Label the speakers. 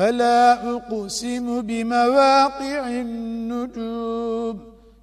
Speaker 1: فلا أقسم بمواقع النجوم.